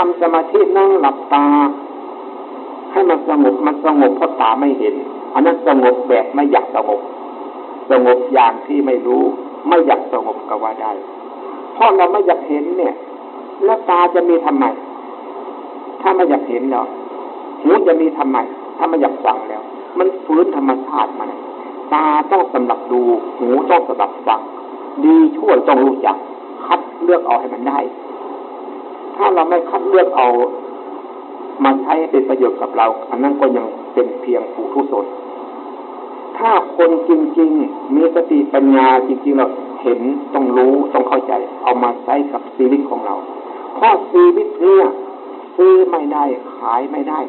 ทำสมาธินั่งหลับตา ให้มันสงบมันสงบเพราะตาไม่เห็น อันนั้นสงบแบบไม่อยากสงบ สงบอย่างที่ไม่รู้ ไม่อยากสงบก็ว่าได้เพราะเราไม่อยากเห็นเนี่ย แล้วตาจะมีทำไม ถ้าไม่อยากเห็นแล้วหูจะมีทำไม ถ้าไม่อยากฟังแล้ว มันฟื้นธรรมชาติมันตาต้องสำหรับดู หูต้องสำหรับฟัง ดีชั่วต้องรู้จัก คัดเลือกเอาให้มันได้ ถ้าเราไม่คัดเลือกเอามาใช้เป็นประโยชน์กับเรา อันนั้นก็ยังเป็นเพียงผู้ทุศนถ้าคนจริงๆ มีสติปัญญาจริงๆเราเห็นต้องรู้ต้องเข้าใจ เอามาใช้กับชีวิตของเรา เพราะชีวิตเนี่ยซื้อไม่ได้ขายไม่ได้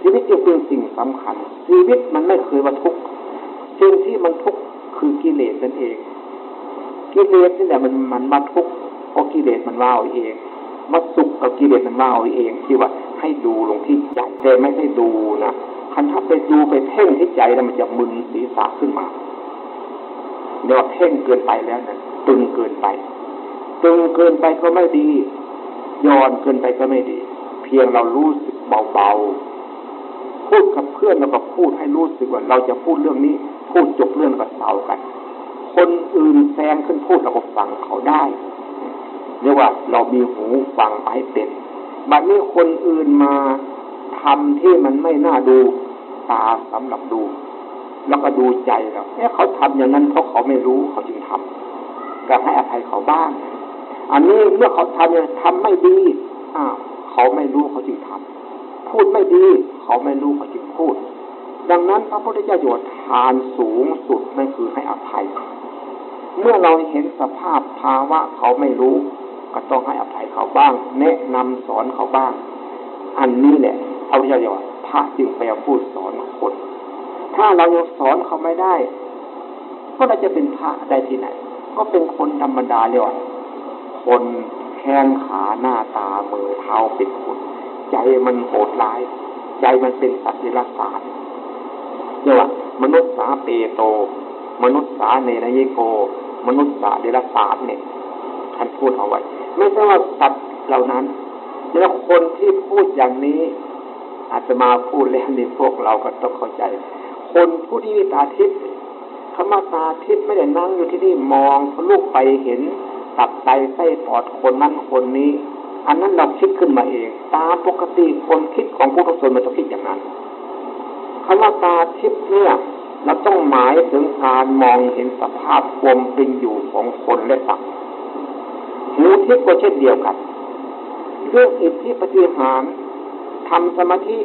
ชีวิตจึงเป็นสิ่งสำคัญ ชีวิตมันไม่เคยว่าทุกข์สิ่งที่มันทุกข์คือกิเลสนั่นเอง กิเลสนี่แหละมันมันมาทุกข์เพราะกิเลสมันว่าเอาเอง มาสุขกับกิเลสมันว่าเอาเองที่ว่าให้ดูลงที่ใจแต่ไม่ได้ดูนะคันถ้าไปดูไปเพ่งที่ใจแล้วมันจะมึนศีรษะขึ้นมาเรียกว่าเพ่งเกินไปแล้วนะตึงเกินไป ตึงเกินไปก็ไม่ดีย้อนเกินไปก็ไม่ดี เพียงเรารู้สึกเบาๆพูดกับเพื่อนเราก็พูดให้รู้สึกว่า เราจะพูดเรื่องนี้ พูดจบเรื่องก็เศร้ากัน คนอื่นแซงขึ้นพูดเราก็ฟังเขาได้ เรียกว่าเรามีหูฟังไปเป็นบัดนี้คนอื่นมาทำที่มันไม่น่าดูตาสำหรับดู แล้วก็ดูใจเราเนี่ยเขาทำอย่างนั้นเพราะเขาไม่รู้เขาจึงทำก็ให้อภัยเขาบ้าง อันนี้เมื่อเขาทำเนี่ยทำไม่ดีอ่าเขาไม่รู้เขาจึงทำพูดไม่ดี เขาไม่รู้เขาจึงพูด ดังนั้นพระพุทธเจ้าโยทานสูงสุดนั่นคือให้อภัย เมื่อเราเห็นสภาพภาวะเขาไม่รู้ ก็ต้องให้อภัยเขาบ้าง แนะนำสอนเขาบ้าง อันนี้แหละพระพุทธเจ้าพระจึงไปพูดสอนคน ถ้าเราสอนเขาไม่ได้ก็เราจะเป็นพระได้ที่ไหน ก็เป็นคนธรรมดาเลยว่าคนแข้งขาหน้าตามือเท้าเป็นคนใจมันโหดร้าย ใจมันเป็นสัตว์เดรัจฉานเนี่ยว่ามนุษย์สาเปโต มนุษย์สาเนนยโก มนุษย์สาเดรัจฉานเนี่ยท่านพูดเอาไว้ ไม่ใช่ว่าสัตว์เหล่านั้นแล้วคนที่พูดอย่างนี้อาจจะมาพูดแล้วในพวกเราก็ต้องเข้าใจ คนผู้ที่มีตาทิพย์คำว่าตาทิพย์ไม่ได้นั่งอยู่ที่นี่มองทะลุไปเห็นตับไตไส้ปอดคนนั้นคนนี้ อันนั้นเราคิดขึ้นมาเอง ตามปกติคนคิดของผู้ทุกชนมันต้องคิดอย่างนั้นคำว่าตาทิพย์เนี่ยเราต้องหมายถึงการมองเห็นสภาพความเป็นอยู่ของคนและสัตว์ หูทิพย์ก็เช่นเดียวกันเรื่องอิทธิปฏิหารทำสมาธิ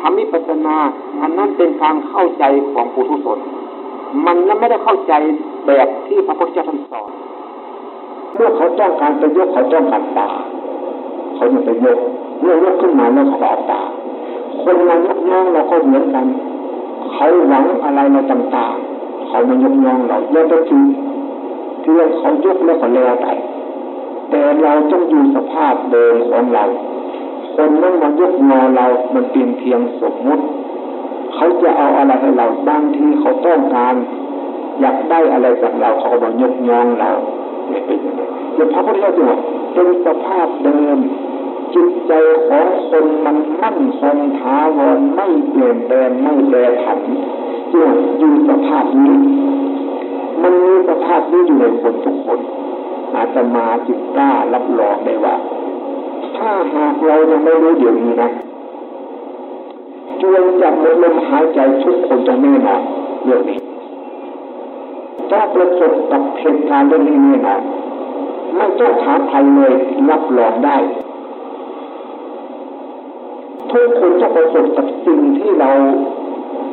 ทำวิปัสนา อันนั้นเป็นการเข้าใจของผู้ทุชนมันนั้นไม่ได้เข้าใจแบบที่พระพุทธเจ้าท่านสอนเมื่อเขาต้องการจะยกเขาต้องการตาเขาจะไปยกเมื่อยกขึ้นมาแล้วเขาเอตาคนมายกย่องเราก็เหมือนกันเขาหวังอะไรในต่างๆเขามายกย่องเราเยอะก็คือที่เขายกแล้วเขาเลวไป แต่เราต้องอยู่สภาพเดิมของเรา คนนั้นมายกงอเรา มันเพียงเพียงสมมุติ เขาจะเอาอะไรให้เราบางทีเขาต้องการ อยากได้อะไรจากเราเขาก็มายกยองเราเนี่ยเป็นอย่างนี้แต่พระพุทธเจ้าบอกเป็นสภาพเดิมจิตใจของคนมันมั่นคงถาวรไม่เปลี่ยนแปลงไม่แปรผันจึงอยู่สภาพนี้ มันมีสภาพนี้อยู่ในคนทุกคน อาตมาจิตกล้ารับรองได้ว่า ถ้าหากเรายังไม่รู้เดี๋ยวนี้นะจวนจับลมหายใจทุกคนจะแน่นอนเรื่องนี้ถ้าประสบกับเหตุการณ์เรื่องนี้แน่นอนไม่ต้องถามใครเลยรับรองได้ทุกคนจะประสบกับสิ่งที่เรา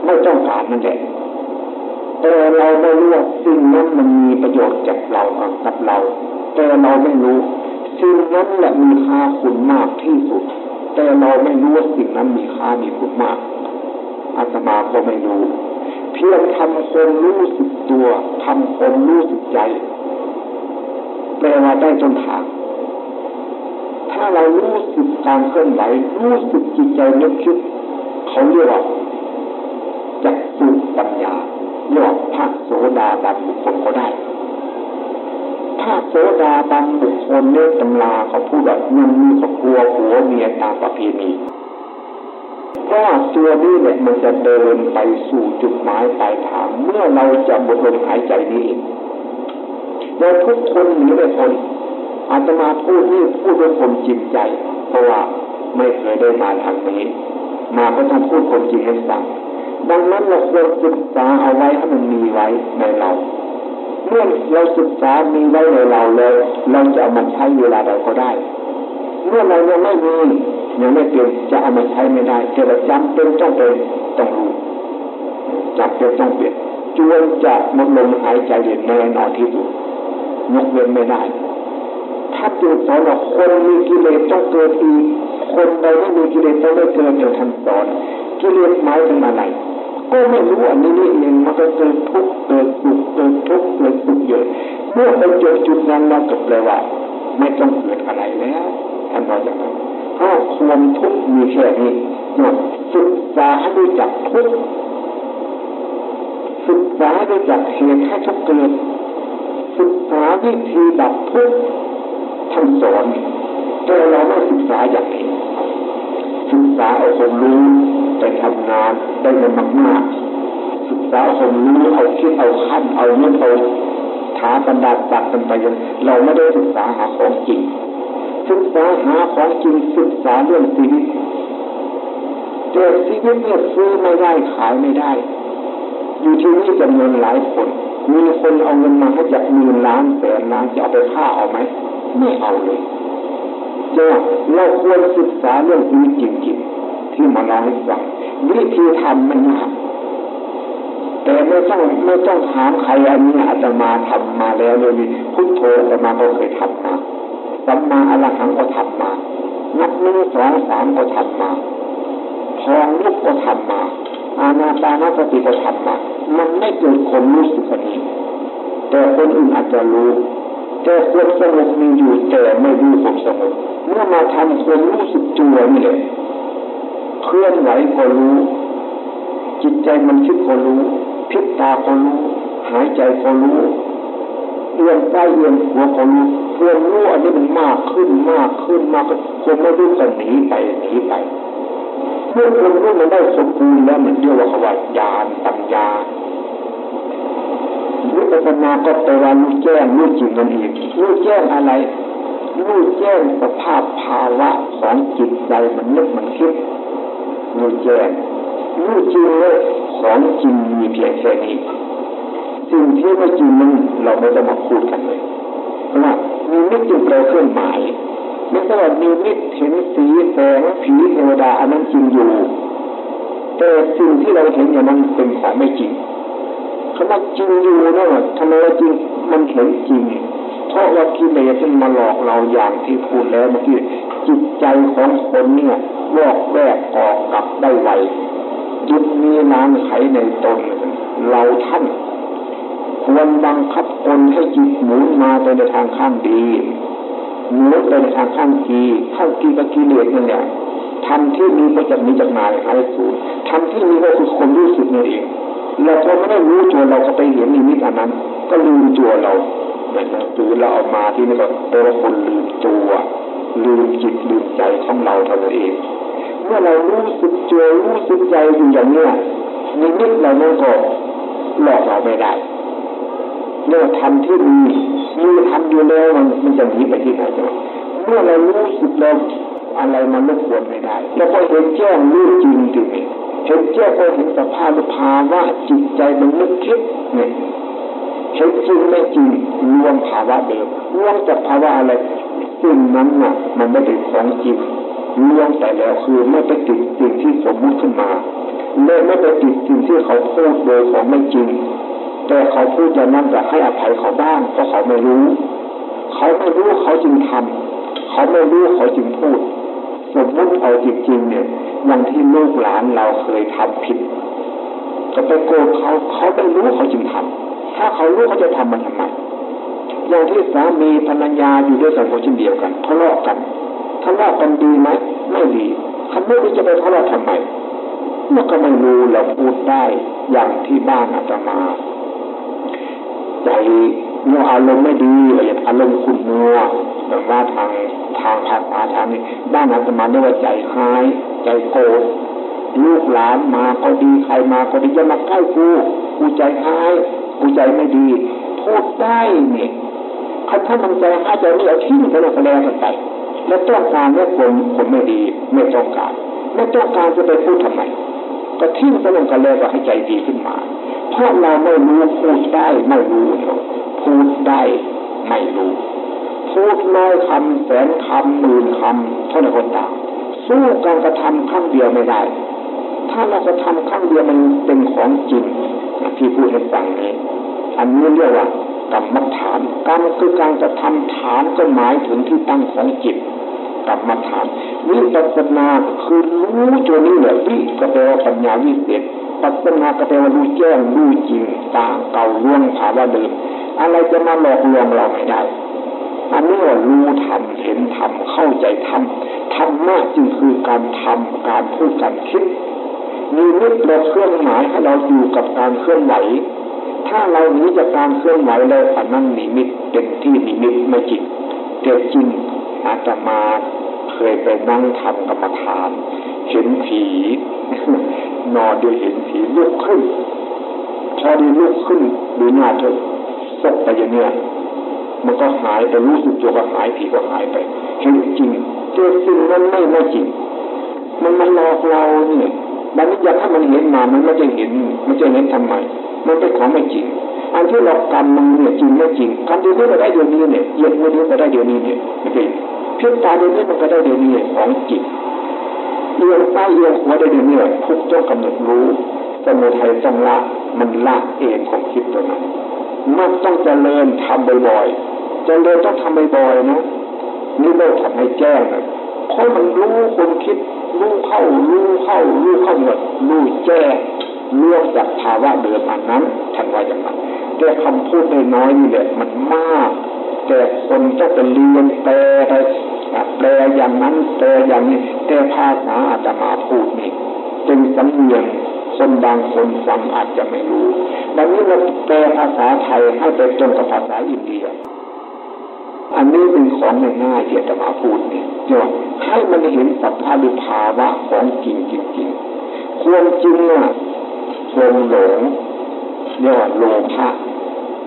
ไม่ต้องการนั่นแหละ แต่เราไม่รู้ว่าสิ่งนั้นมันมีประโยชน์จากเรากับเรา แต่เราไม่รู้ สิ่งนั้นแหละมีค่าคุณมากที่สุด แต่เราไม่รู้ว่าสิ่งนั้นมีค่ามีคุณมากอาตมาก็ไม่รู้ เพียงทำคนรู้สึกตัวทำคนรู้สึกใจแปลว่าได้จนทางถ้าเรารู้สึกการเคลื่อนไหวรู้สึกจิตใจนึกคิดเขาเรียกว่าจักสุปัญญา ยอดพระโสดาบันบุคคลก็ได้พระโสดาบันบุคคลเนื้อตำราเขาพูดว่ายังมีครอบครัวหัวเมียตามประเพณีเพราะตัวนี้เนี่ยมันจะเดินไปสู่จุดหมายปลายทางเมื่อเราจะหมดลมหายใจนี้เราทุกคนหนีไม่พ้นอาตมาพูดนี่พูดด้วยความจริงใจ เพราะว่าไม่เคยได้มาทางนี้ มาก็ต้องพูดความจริงให้ฟัง ดังนั้นเราควรศึกษาเอาไว้ให้มันมีไว้ในเราเมื่อเราศึกษามีไว้ในเราแล้วเราจะเอามาใช้เวลาใดก็ได้ เมื่อเรายังไม่มียังไม่เป็นจะเอามาใช้ไม่ได้แต่เราจำเป็นต้องเป็นต้องรู้จำเป็นต้องเปลี่ยนจวนจะหมดลมหายใจเย็นแน่นอนที่สุดยกเว้นไม่ได้ ถ้าจึงสอนว่าคนมีกิเลสต้องเกิดอีกคนใดไม่มีกิเลสต้องไม่เกิดอย่างท่านสอนกิเลสหมายถึงอะไร ก็ไม่รู้อันนี้นี่เองมันก็เกิดทุกข์เกิดสุขเกิดทุกข์เกิดสุขเยอะเมื่อไปเจอจุดนั้นเราก็แปลว่าไม่ต้องเกิดอะไรแล้วท่านบอกอย่างนั้นเพราะความทุกข์มีแค่นี้หมดศึกษาให้รู้จักทุกข์ศึกษาให้รู้จักเหตุให้ทุกเกิดศึกษาวิธีดับทุกข์ท่านสอนแต่เราไม่ศึกษาอย่างนี้ศึกษาเอาความรู้ ไปทำงานได้เงินมากๆศึกษาเอาความรู้เอาคิดเอาขั้นเอาเนื้อเอาถาบรรดาตัดกันไปยังเราไม่ได้ศึกษาหาของจริงศึกษาหาของจริงศึกษาเรื่องชีวิตเจอชีวิตเนี่ยซื้อไม่ได้ขายไม่ได้ อยู่ที่นี่จำนวนหลายคน มีคนเอาเงินมาให้จากหมื่นล้านแสนล้านจะเอาไปฆ่าเอาไหมไม่เอาเลยเจ้าเราควรศึกษาเรื่องชีวิตจริงๆที่มาเล่าให้ฟัง วิธีทำมันยากแต่ไม่ต้องไม่ต้องถามใครอันนี้อาตมาทำมาแล้วเลยพุทโธอาตมาก็เคยทำมาสัมมาอรหังก็ทำมา นับหนึ่งสองสามก็ทำมาพองลุกก็ทำมา อาณาตานสติก็ทำมา มันไม่เกิดความรู้สึกนี้แต่คนอื่นอาจจะรู้แต่ความสงบมีอยู่แต่ไม่รู้ความสงบเมื่อมาทำความรู้สึกตัวนี่แหละ เคลื่อนไหวก็รู้ จิตใจมันคิดก็รู้พิษตาก็รู้หายใจก็รู้เอียงใต้เอียงหัวก็รู้ความรู้อันนี้มันมากขึ้นมากขึ้นมากคนไม่รู้ก็หนีไปหนีไปเมื่อความรู้มันได้สมบูรณ์แล้วมันเรียกว่าขวาญาณปัญญาวิปัสสนาก็แปลว่ารู้แจ้งรู้จริงนั่นเองรู้แจ้งอะไรรู้แจ้งสภาพภาวะของจิตใจมันนึกมันคิด รู้แจ้งรู้จริงเลยของจริงมีเพียงแค่นี้สิ่งที่ไม่จริงนั้นเราไม่ต้องมาพูดกันเลยเพราะว่ามีมิตรแปลเครื่องหมายไม่ใช่ว่ามีมิตรเห็นสีแสงผีเทวดาอันนั้นจริงอยู่ แต่สิ่งที่เราเห็นอย่างนั้นเป็นของไม่จริงคำว่าจริงอยู่นั่นทำไมว่าจริงมันเห็นจริงเพราะว่ากิเลสมันมาหลอกเราอย่างที่พูดแล้วเมื่อกี้จิตใจของคนเนี่ย วอกแวกออกกลับได้ไวยุดมีน้ำไขในตน เราท่านควรบังคับตนให้จิตหมุนมาไปในทางข้างดีหมุนไปในทางข้างดีข้างดีกับกิเลสนั่นแหละทำที่มีก็จะมีจากนายหายสูญทำที่มีก็คือคนรู้สึกนั่นเองเราพอไม่ได้รู้ตัวเราก็ไปเห็นนิมิตอันนั้น ก็ลืมตัวเราเนี่ยนะคือเราเอามาที่นี่ก็เป็นคนลืมตัว ลืมจิตลืมใจของเราเท่านั้นเอง เมื่อเรารู้สึกตัวรู้สึกใจอยู่อย่างเนี้ยนิมิตเราไม่ก็หลอกเราไม่ได้เมื่อทำที่มีมีทำอยู่แล้วมันมันจะหนีไปที่ไหนเมื่อเรารู้สึกเราอะไรมันไม่ควรไม่ได้แล้วก็เห็นแจ้งรู้จริงจริงเห็นแจ้งก็เห็นสภาพภาวะจิตใจมันนึกคิดเนี่ยเห็นจริงไม่จริงรวมภาวะเดิมรวมจากภาวะอะไรสิ่งนั้นน่ะมันไม่เป็นของจริง รวมแต่แล้วคือไม่ไปติดสิ่งที่สมมุติขึ้นมาและไม่ไปติดสิ่งที่เขาพูดโดยของไม่จริง แต่เขาพูดอย่างนั้นจะให้อภัยเขาบ้างเพราะเขาไม่รู้ เขาไม่รู้เขาจึงทำเขาไม่รู้เขาจึงพูด สมมติเอาจริงๆเนี่ยอย่างที่ลูกหลานเราเคยทำผิดก็ไปโกรธเขาเขาไม่รู้เขาจึงทำถ้าเขารู้เขาจะทำมันทำไมอย่างที่สามีภรรยาอยู่ด้วยกันคนเช่นเดียวกันทะเลาะกัน ทะเลาะกันดีไหมไม่ดีคำไม่รู้จะไปทะเลาะทำไมเมื่อก็ไม่รู้เราพูดได้อย่างที่บ้านอาตมาใจเมื่ออารมณ์ไม่ดีอะไรอารมณ์ขุ่นมัวแบบว่าทางทางภาษาทางนี้ด้านอาตมาเรียกว่าใจหายใจโกรธลูกหลานมาก็ดีใครมาก็ดีจะมาใกล้กูกูใจหายกูใจไม่ดีพูดได้เนี่ยคันถ้ามันใจหายใจไม่เอาทิ้งไปเลยก็แล้วกันไป แล้วต้องการเนี่ยคนคนไม่ดีไม่ต้องการไม่ต้องการจะไปพูดทำไมก็ทิ้งไปเลยก็แล้วก็ให้ใจดีขึ้นมา เพราะเราไม่รู้พูดได้ไม่รู้พูดได้ไม่รู้ พูดน้อยคำแสนคำหมื่นคำเท่านั้นก็ตามสู้การกระทำครั้งเดียวไม่ได้ ถ้าเรากระทำครั้งเดียวมันเป็นของจริงที่พูดให้ฟังนี้อันนี้เรียกว่ากรรมฐานกรรมคือการกระทำฐานก็หมายถึงที่ตั้งของจิต กรรมฐานวิปัสสนาคือรู้ตัวนี้แหละวิก็แปลว่าปัญญาวิเศษปัสสนาก็แปลว่ารู้แจ้งรู้จริงต่างเก่าล่วงภาวะเดิมอะไรจะมาหลอกลวงเราไม่ได้ อันนี้ว่ารู้ทำเห็นทำเข้าใจทำธรรมะจึงคือการทำการพูดการคิดมีนิดเราเคลื่อนหมายให้เราอยู่กับการเคลื่อนไหว ถ้าเราหนีจากการเคลื่อนไหวเลยอันนั้นนิมิตเป็นที่นิมิตไม่จิตเกิดจริง อาตมาเคยไปนั่งทำกรรมฐาน เห็นผี นอนดูเห็นผีลุกขึ้นพอดีลุกขึ้นดูหน้าเธอตกไปอย่างเนี้ยมันก็หายไปรู้สึกตัวก็หายผีก็หายไปเห็นจริงเจอสิ่งนั้นไม่ไม่จริง มันมันหลอกเราเนี่ยดังนี้อยากให้มันเห็นมามันไม่จะเห็น มันจะเห็นทำไม มันเป็นของไม่จริง อันที่เรากรรมมันเนี่ยจริงไม่จริงกรรมเดียวนี้ก็ได้เดี๋ยวนี้เนี่ยเย็นวันนี้ก็ได้เดี๋ยวนี้เนี่ยไม่เป็น เพียงตาเดียวนี้มันก็ได้เดี๋ยวนี้ของจิตเอียงซ้ายเอียงขวาได้เดี๋ยวนี้ทุกเจ้ากำหนดรู้สมุทัยต้องละมันละเองของคิดตัวนั้นมันต้องเจริญทำบ่อยๆเจริญต้องทำบ่อยๆนะนี่ไม่ทำให้แจ้งนะเพราะมันรู้คนคิดรู้เข้ารู้เข้ารู้เข้าหมดรู้แจ้งเลืองจากภาวะเดิมอันนั้นท่านว่าอย่างนั้นแต่คำพูดน้อยนี่แหละมันมาก แต่คนจะเป็นเรียนแปลไป แปลอย่างนั้นแปลอย่างนี้แต่ภาษาอาตมาพูดนี่จึงสำเนียงคนบางคนฟังอาจจะไม่รู้ ดังนี้เราแปลภาษาไทยให้ไปตรงกับภาษาอินเดีย อันนี้เป็นของง่ายๆที่จะมาพูดนี่เนาะให้มันเห็นสภาพภาวะของจริงจริงๆความจริงอะความหลงเรียกว่าโลภะ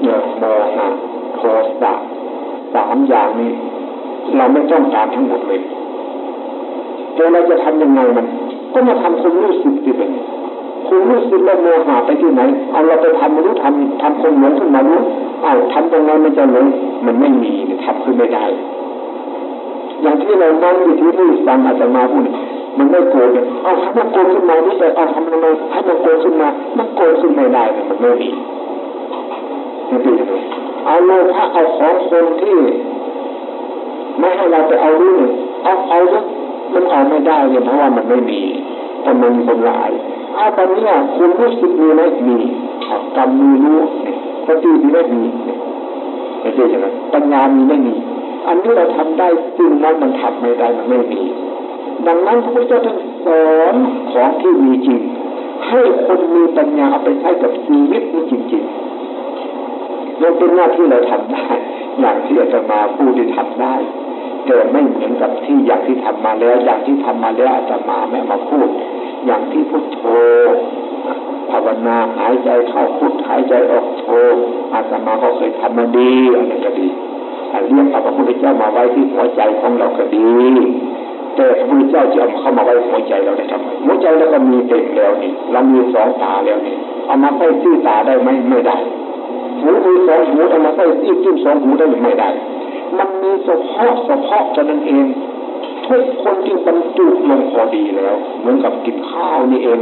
เนี่ยโมหะโทสะสามอย่างนี้ เราไม่ต้องการทั้งหมดเลยแต่เราจะทำยังไงมัน ก็มาทำคนรู้สึกที่เป็นคุณรู้สึกแล้วโมหะไปที่ไหน เอาเราไปทำมรู้ทำทำคนหลงขึ้นมารู้เอาทำตรงนั้นมันจะหลงมันไม่มีทำขึ้นไม่ได้ อย่างที่เรานั่งอยู่ที่นี่ฟังอาจจะมาพูดมันไม่โกรธเอาทำมันโกรธขึ้นมานี่แต่เอาทำทำไมให้มันโกรธขึ้นมา มันโกรธขึ้นไม่ได้มันไม่มีนี่เป็นยังไงเอาโลภะเอาของคนที่ ไม่ให้เราไปเอาด้วยเอาเอาด้วยมันเอาไม่ได้เลยเพราะว่ามันไม่มีแต่มันคนหลายอาตอนนี้คุณรู้สึกมีไหมมีกรรมมีรู้สติมีไม่มีไม่ใช่ใช่ไหมปัญญามีไม่มี อันนี้เราทำได้สิ่งนั้นมันทำไม่ได้มันไม่มีดังนั้นพระพุทธเจ้าท่านสอนของที่มีจริง ให้คนมีปัญญาเอาไปใช้กับชีวิตนี้จริงๆเราเป็นหน้าที่เราทำได้อย่างที่อาจารย์มาผู้ที่ทำได้ แต่ไม่เหมือนกับที่อย่างที่ทำมาแล้ว อย่างที่ทำมาแล้วอาจารมาไม่มาพูด อย่างที่พุทโธภาวนาหายใจเข้าพุทหายใจออกโธอาตมาก็เคยทำมาดีอันนี้ก็ดีเรียกพระพุทธเจ้ามาไว้ที่หัวใจของเราก็ดี แต่พระพุทธเจ้าจะเอาเข้ามาไว้หัวใจเราได้ทำไมหัวใจเราก็มีเต็มแล้วนี่ เรามีสองตาแล้วนี่ เอามาใส่ที่ตาได้ไหมไม่ได้หูมีสองหูเอามาใส่ที่จิ้มสองหูได้หรือไม่ได้ มันมีเฉพาะเฉพาะเท่านั้นเอง ทุกคนที่บรรจุลงพอดีแล้ว เหมือนกับกินข้าวนี่เอง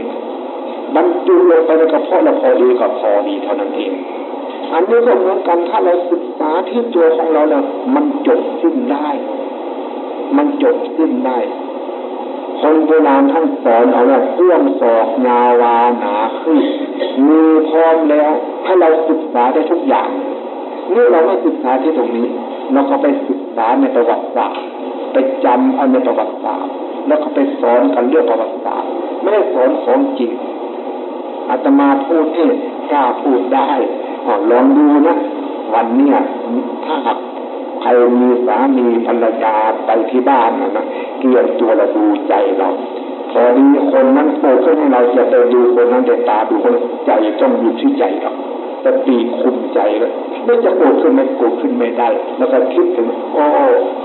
บรรจุลงไปในกระเพาะเราพอดีกับพอดีเท่านั้นเอง อันนี้ก็เหมือนกันถ้าเราศึกษาที่ตัวของเราเนี่ยมันจบสิ้นได้ มันจบสิ้นได้คนโบราณท่านสอนเอาว่าเพื่อมศอกยาวาหนาขึ้นมีพร้อมแล้วให้เราศึกษาได้ทุกอย่างนี่เราไม่ศึกษาที่ตรงนี้ เราก็ไปศึกษาในประวัติศาสตร์ไปจำเอาในประวัติศาสตร์แล้วก็ไปสอนกันเรื่องประวัติศาสตร์ไม่ได้สอนของจริงอาตมาพูดเองกล้าพูดได้ลองดูนะวันเนี้ยถ้าหากใครมีสามีภรรยาไปที่บ้านนะเกี่ยวตัวเราดูใจเราพอดีคนนั้นโตขึ้นให้เราจะไปดูคนนั้นแต่ตาดูคนใจต้องอยู่ที่ใจเรา สติคุมใจแล้วไม่จะโกรธขึ้นไม่โกรธขึ้นไม่ได้แล้วก็คิดถึงโอ้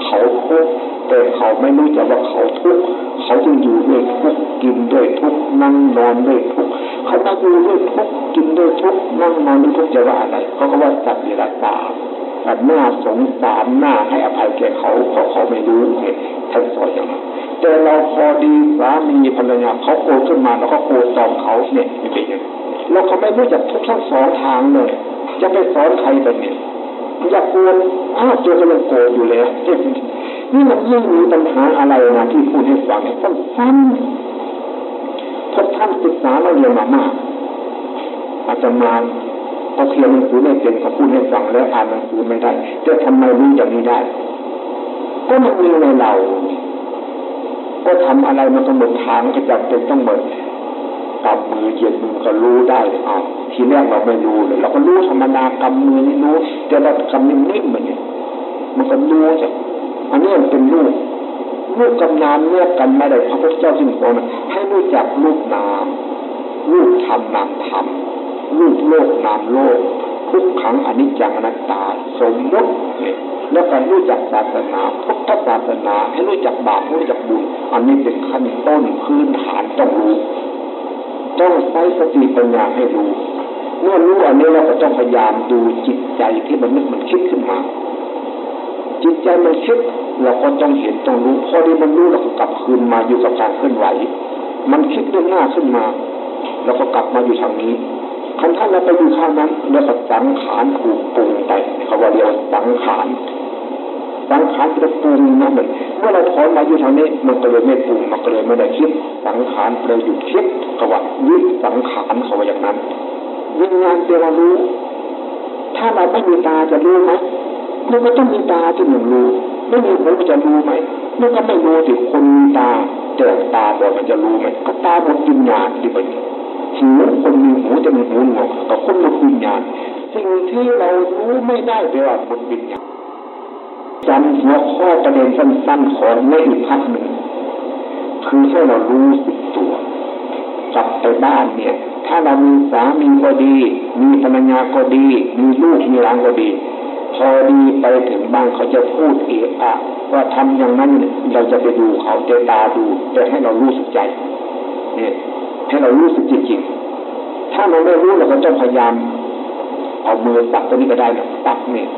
เขาทุกข์แต่เขาไม่รู้จักว่าเขาทุกข์เขาจึงอยู่ด้วยทุกข์กินด้วยทุกข์นั่งนอนด้วยทุกข์เขาต้องอยู่ด้วยทุกข์กินด้วยทุกข์นั่งนอนด้วยทุกข์จะว่าอะไรเขาก็ว่าสัตว์เดรัจฉาแต่หน้าสงสารหน้าให้อภัยแก่เขาเพราะเขาไม่รู้เนี่ยท่านสอนอย่างนั้นแต่เราพอดีสามีภรรยาเขาโกรธขึ้นมาแล้วก็โกรธตอบเขาเนี่ยเป็นอย่าง แล้วเขาไม่รู้จักทุกทั้งสองทางเลยจะไปสอนใครแบบนี้อยากโกรธอ้าวเจอก็ยังโกรธอยู่เลยนี่มันยิ่งมีปัญหาอะไรนะที่พูดให้ฟังเนี่ยสั้นๆพวกท่านศึกษาเราเรียนมามาก อาจจะมาเขาเขียนหนังสือไม่เป็นเขาพูดให้ฟังแล้วอ่านหนังสือไม่ได้จะทำไมรู้อย่างนี้ได้ ก็มันมีในเรา ก็ทำอะไรมันก็หมดทางก็จำเป็นต้องหมด กำมือเย็นมือก็รู้ได้อ้าทีแรกเราไม่รู้เลยเราก็รู้ธรรมดากำมือนี่รู้แต่เรากำนิ่มๆเหมือนเนี่ยมันก็รู้จ้ะอันนี้มันเป็นลูกลูกกำนามเลือกกันไม่ได้พระพุทธเจ้าจึงสอนให้รู้จักลูกนามลูกธรรมนามธรรมลูกโลกนามโลกทุกขังอนิจจังอนัตตา สมมติเนี่ยแล้วการรู้จักศาสนาพุทธศาสนาให้รู้จักบาปรู้จักบุญ อันนี้เป็นขั้นต้นพื้นฐานต้องรู้ ต้องใช้สติปัญญาให้รู้เมื่อรู้อันนี้เราก็ต้องพยายามดูจิตใจที่มันนึกมันคิดขึ้นมา จิตใจมันคิดเราก็ต้องเห็นต้องรู้พอดีมันรู้เราก็กลับคืนมาอยู่กับการเคลื่อนไหว มันคิดเรื่องหน้าขึ้นมาเราก็กลับมาอยู่ทางนี้คันท่านเราไปอยู่ข้างนั้นเราก็สังขารถูกปรุงไปเขาว่าเรียกสังขาร สังขารจะปรุงนะเหมือนเมื่อเราถอนมาอยู่ทางนี้มันก็เลยไม่ปรุงมันก็เลยไม่ได้คิด สังขารเลยหยุดคิดเขาว่ายึดสังขารเขาว่าอย่างนั้นวิญญาณเเรารู้ ถ้าเราไม่มีตาจะรู้ไหมมันก็ต้องมีตาที่หนึ่งรู้ไม่มีหูจะรู้ไหมมันก็ไม่รู้สิคนมีตาแต่ตาบอดมันจะรู้ไหมก็ตาหมดวิญญาณที่เป็นหูคนมีหูจะมีหูหนวกก็คนหมดวิญญาณสิ่งที่เรารู้ไม่ได้แปลว่าหมดวิญญาณ จำหัวข้อประเด็นสั้น ๆ ของไม่อีกพักหนึ่งคือให้เรารู้สึกตัวกลับไปบ้านเนี่ย ถ้าเรามีสามีก็ดี มีภรรยาก็ดี มีลูกมีหลานก็ดี พอดีไปถึงบ้านเขาจะพูดเอะอะว่าทำอย่างนั้นเราจะไปดูเขาเจตาดูแต่ให้เรารู้สึกใจเนี่ยให้เรารู้สึกจริงๆถ้าเราไม่รู้เราก็ต้องพยายาม เอามือตักตัวนี้ก็ได้นะตักเนี่ย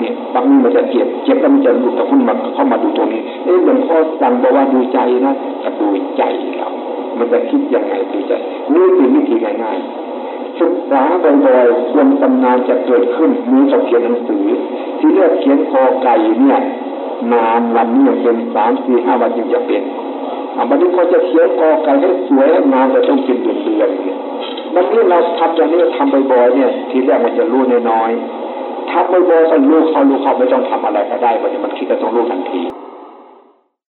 เนี่ยตักนี้มันจะเจ็บเจ็บแล้วมันจะหลุดแต่คุณมาเข้ามาดูตรงนี้เอ๊ะหลวงพ่อสั่งบอกว่าดูใจนะก็ดูใจเรามันจะคิดยังไงดูใจนี่คือวิธีง่ายๆศึกษาบ่อยๆควรตำนานจะเกิดขึ้นมีกับเขียนหนังสือ ที่เรียกเขียนคอไก่เนี่ยนานวันนี้ยังเป็นสามสี่ห้าวันจึงจะเป็นวันนี้เขาจะเขียนกอไก่ให้สวยให้งามแต่ต้องกินเดือนเดือนวันนี้เราทำอย่างนี้ทำบ่อยๆเนี่ย ทีแรกมันจะรู้น้อยๆ ทำบ่อยๆก็รู้เขาลูกเขาไม่ต้องทำอะไรก็ได้วันนี้มันคิดจะต้องลูกทันที